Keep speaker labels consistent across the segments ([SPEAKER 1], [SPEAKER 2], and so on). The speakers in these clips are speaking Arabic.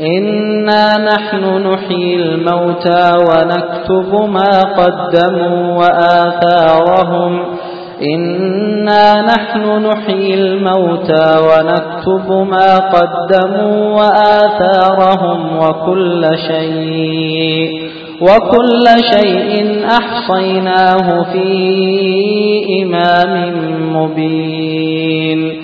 [SPEAKER 1] إنا نحن نحيي الموتى ونكتب ما قدموا وآثارهم إنا نحن نحيي الموتى ونكتب ما قدموا وآثارهم وكل شيء وكل شيء أحصيناه في إمام مبين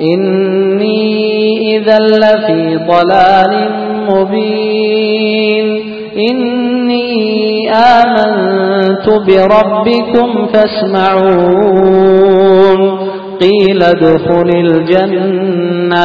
[SPEAKER 1] إني إذا لفي ضلال مبين إني آمنت بربكم فاسمعون قيل ادخل الجنة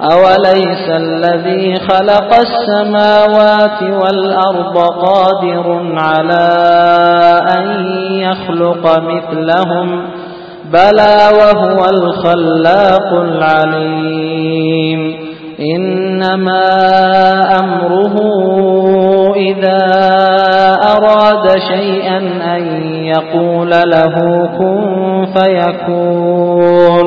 [SPEAKER 1] أوليس الذي خلق السماوات والأرض قادر على أن يخلق مثلهم بلى وهو الخلاق العليم إنما أمره إذا أراد شيئا أن يقول له كن فيكون